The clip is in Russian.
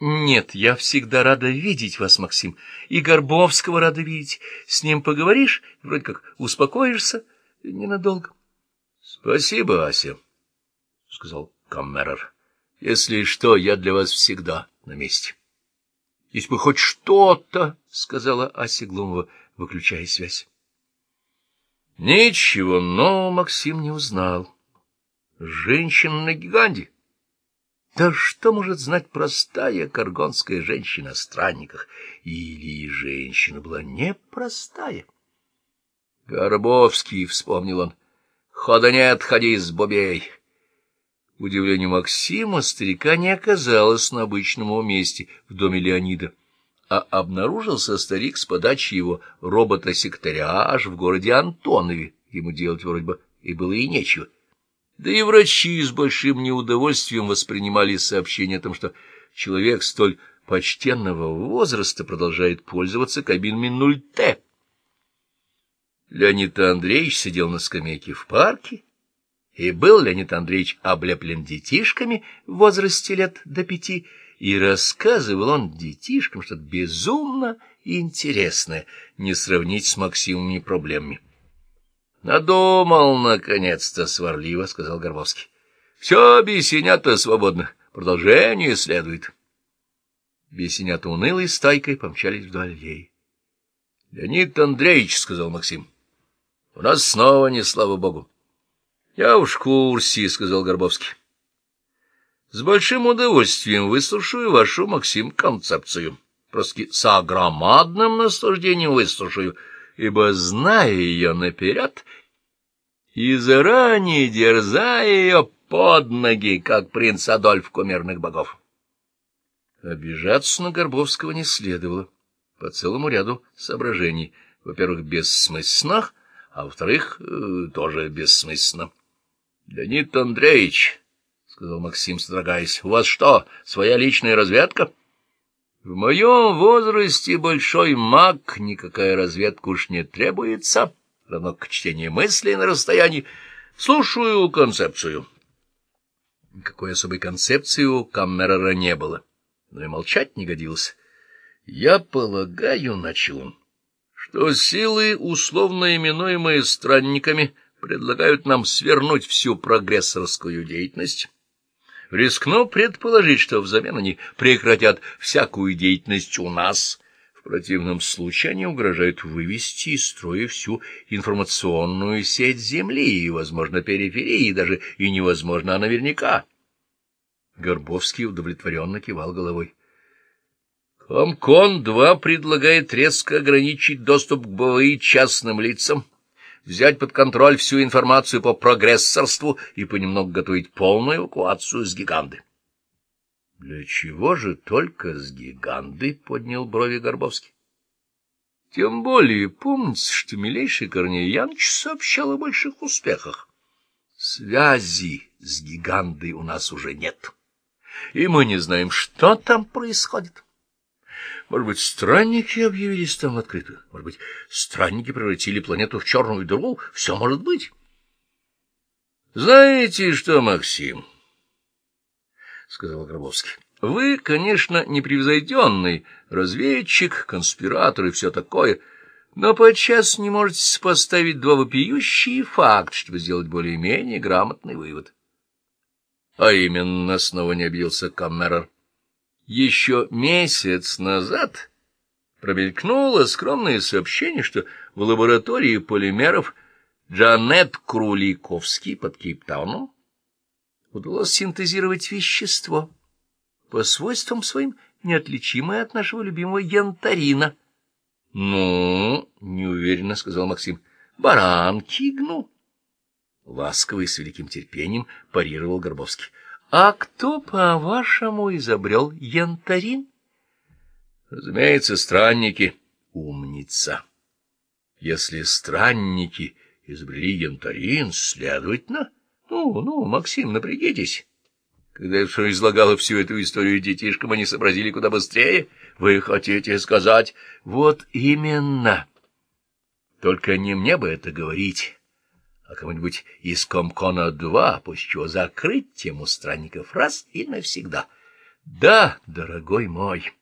Нет, я всегда рада видеть вас, Максим, и Горбовского рада видеть. С ним поговоришь, вроде как успокоишься ненадолго. — Спасибо, Ася, — сказал Каммерер. — Если что, я для вас всегда на месте. — Если бы хоть что-то, — сказала Ася Глумова, выключая связь. Ничего нового Максим не узнал. Женщина на гиганте. Да что может знать простая каргонская женщина о странниках? Или женщина была непростая? Горбовский, — вспомнил он, — хода нет, ходи с бобей. К удивлению Максима, старика не оказалось на обычном месте в доме Леонида, а обнаружился старик с подачи его робота-секретаря аж в городе Антонове. Ему делать вроде бы и было и нечего. Да и врачи с большим неудовольствием воспринимали сообщение о том, что человек столь почтенного возраста продолжает пользоваться кабинами 0Т. Леонид Андреевич сидел на скамейке в парке, и был Леонид Андреевич облеплен детишками в возрасте лет до пяти, и рассказывал он детишкам что-то безумно интересное, не сравнить с Максимовыми проблемами. — Надумал, наконец-то, сварливо, — сказал Горбовский. — Все, бесенята свободно. Продолжение следует. Бесенята унылой стайкой помчались вдоль аллеи. — Леонид Андреевич, — сказал Максим, — у нас снова не слава богу. — Я уж в курсе, — сказал Горбовский. — С большим удовольствием выслушаю вашу, Максим, концепцию. Просто с огромадным наслаждением выслушаю — ибо, зная ее наперед и заранее дерзая ее под ноги, как принц Адольф кумирных богов. Обижаться на Горбовского не следовало по целому ряду соображений. Во-первых, бессмысленных, а во-вторых, э, тоже бессмысленно. — Леонид Андреевич, — сказал Максим, содрогаясь, — у вас что, своя личная разведка? — в моем возрасте большой маг, никакая разведка уж не требуется, равно к чтению мыслей на расстоянии. Слушаю концепцию. Никакой особой концепции у Каммерера не было, но и молчать не годилось. Я полагаю, начал он, что силы, условно именуемые странниками, предлагают нам свернуть всю прогрессорскую деятельность Рискну предположить, что взамен они прекратят всякую деятельность у нас. В противном случае они угрожают вывести из строя всю информационную сеть Земли и, возможно, периферии, даже и невозможно, а наверняка. Горбовский удовлетворенно кивал головой. Комкон-2 предлагает резко ограничить доступ к БВИ частным лицам взять под контроль всю информацию по прогрессорству и понемногу готовить полную эвакуацию с гиганды. — Для чего же только с гиганды? — поднял брови Горбовский. — Тем более помните, что милейший Корней Яныч сообщал о больших успехах. Связи с гигандой у нас уже нет, и мы не знаем, что там происходит. — может быть, странники объявились там открыто? Может быть, странники превратили планету в черную дыру? Все может быть. Знаете что, Максим, — сказал Гробовский, — вы, конечно, непревзойденный разведчик, конспиратор и все такое, но подчас не можете поставить два вопиющие факта, чтобы сделать более-менее грамотный вывод. А именно, снова не объявился Каммерер еще месяц назад промелькнуло скромное сообщение, что в лаборатории полимеров Джанет Круликовский под Кейптауном удалось синтезировать вещество, по свойствам своим неотличимое от нашего любимого янтарина. — Ну, — неуверенно сказал Максим, — баранки гну. Ласковый с великим терпением парировал Горбовский. А кто, по-вашему, изобрел янтарин? Разумеется, странники. Умница. Если странники изобрели янтарин, следовательно... Ну, ну, Максим, напрягитесь. Когда я все излагала всю эту историю детишкам, они сообразили куда быстрее. Вы хотите сказать... Вот именно. Только не мне бы это говорить а кому-нибудь из Комкона-2, после чего закрыть тему странников раз и навсегда. Да, дорогой мой,